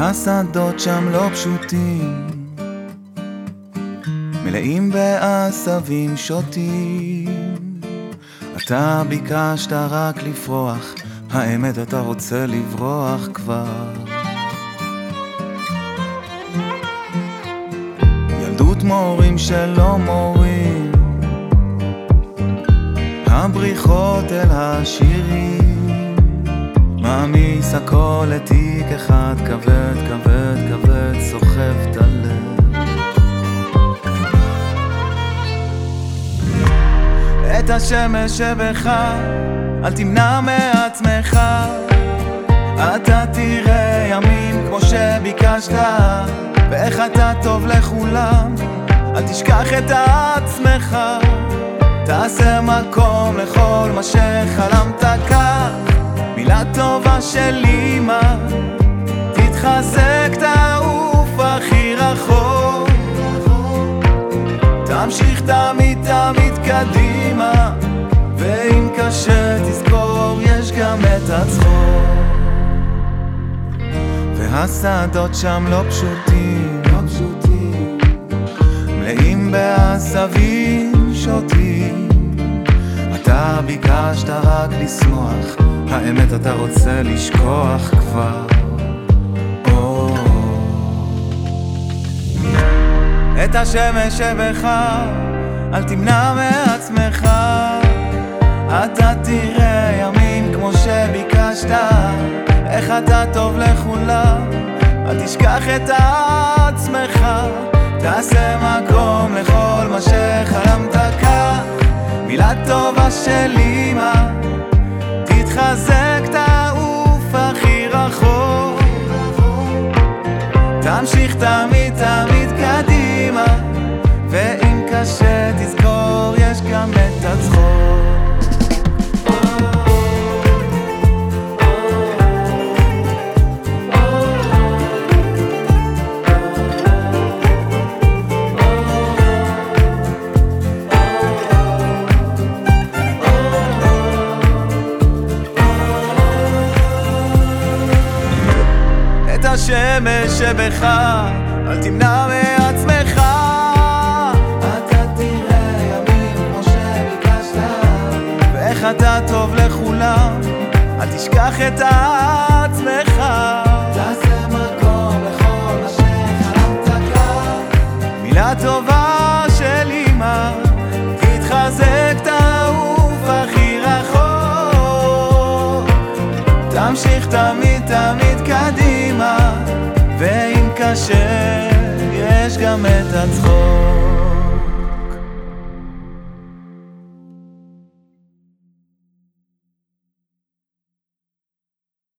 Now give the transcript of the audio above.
והשדות שם לא פשוטים, מלאים בעשבים שוטים. אתה ביקשת רק לפרוח, האמת אתה רוצה לברוח כבר. ילדות מורים שלא מורים, הבריחות אל השירים, מעמיס הכל לתיק אחד כבד כבד כבד סוחב את הלב. את השמש שבך אל תמנע מעצמך. אתה תראה ימים כמו שביקשת ואיך אתה טוב לכולם. אל תשכח את עצמך. תעשה מקום לכל מה שחלמת כך מילה טובה של אמא. תתחזק תעוף הכי רחוק. תמשיך תמיד תמיד קדימה. ואם קשה תזכור יש גם את הצחוק. והשדות שם לא פשוטים, לא פשוטים. מלאים בעשבים ביקשת רק לשמוח. האמת אתה רוצה לשכוח כבר. את השמש שבך אל תמנע מעצמך. אתה תראה ימים כמו שביקשת. איך אתה טוב לכולם אל תשכח את עצמך. תעשה מקום לכל מה שחלמת כך מילה טובה של אמא תתחזק תעוף הכי רחוק. תמשיך תמיד השמש שבך, אל תמנע מעצמך. אתה תראה ימים כמו שביקשת, ואיך אתה טוב לכולם, אל תשכח את עצמך. תעשה מקום לכל מה שחלמת כך, מילה טובה של אמא, תתחזק תעוף הכי רחוק. תמשיך תמיד קדימה